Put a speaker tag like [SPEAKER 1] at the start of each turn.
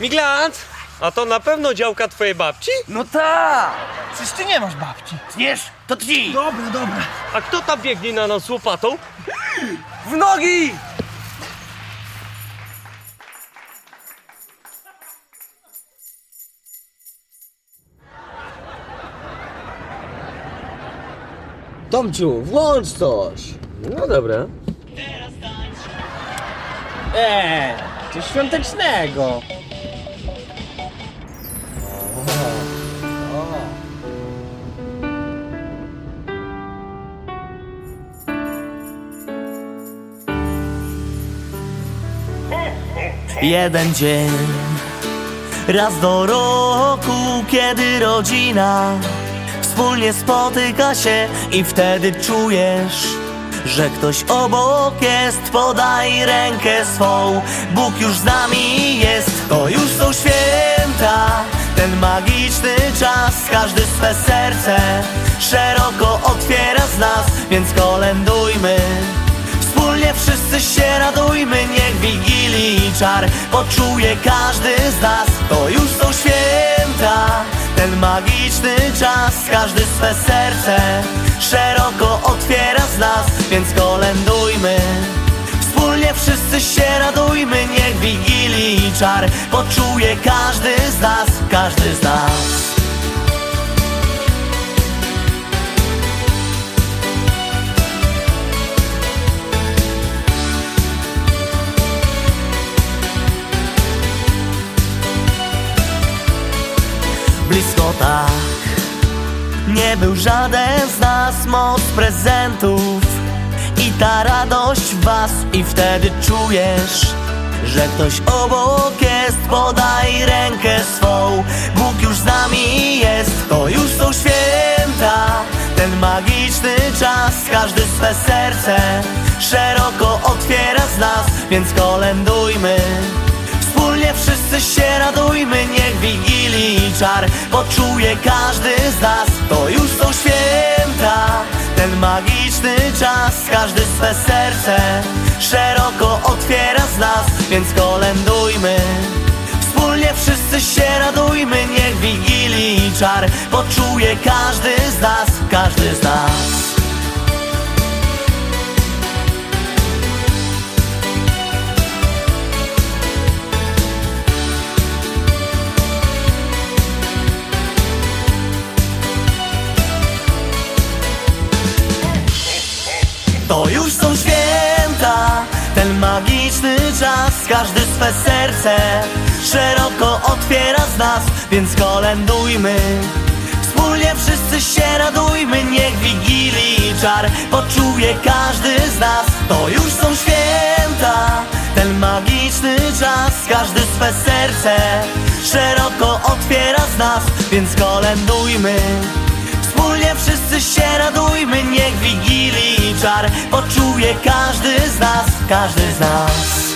[SPEAKER 1] Miglant, a to na pewno działka twojej babci?
[SPEAKER 2] No tak! Przecież ty nie masz babci.
[SPEAKER 3] Wiesz, to tnij!
[SPEAKER 2] Dobra, dobra.
[SPEAKER 1] A kto tam biegnie na nas łopatą?
[SPEAKER 2] W nogi!
[SPEAKER 4] Tomciu, włącz coś!
[SPEAKER 1] No dobra.
[SPEAKER 2] Eee, coś świątecznego.
[SPEAKER 3] Jeden dzień Raz do roku, kiedy rodzina Wspólnie spotyka się i wtedy czujesz Że ktoś obok jest, podaj rękę swą Bóg już z nami jest, to już są święta Ten magiczny czas, każdy swe serce Szeroko otwiera z nas, więc kolędujmy Wspólnie wszyscy się radujmy, niech Wigilii czar poczuje każdy z nas. To już są święta, ten magiczny czas, każdy swe serce szeroko otwiera z nas, więc kolędujmy. Wszyscy się radujmy, niech Wigilii czar poczuje każdy z nas, każdy z nas. blisko tak Nie był żaden z nas moc prezentów I ta radość was i wtedy czujesz Że ktoś obok jest, podaj rękę swą Bóg już z nami jest, to już są święta Ten magiczny czas, każdy swe serce Szeroko otwiera z nas, więc kolędujmy. Wspólnie wszyscy się radujmy, niech Wigilii czar poczuje każdy z nas. To już są święta, ten magiczny czas, każdy swe serce szeroko otwiera z nas, więc kolędujmy. Wspólnie wszyscy się radujmy, niech Wigilii czar poczuje każdy z nas, każdy z nas. To już są święta, ten magiczny czas Każdy swe serce szeroko otwiera z nas Więc kolędujmy, wspólnie wszyscy się radujmy Niech Wigilii czar poczuje każdy z nas. To już są święta, ten magiczny czas Każdy swe serce szeroko otwiera z nas Więc kolędujmy Wspólnie wszyscy się radujmy, niech Wigilii czar poczuje każdy z nas, każdy z nas.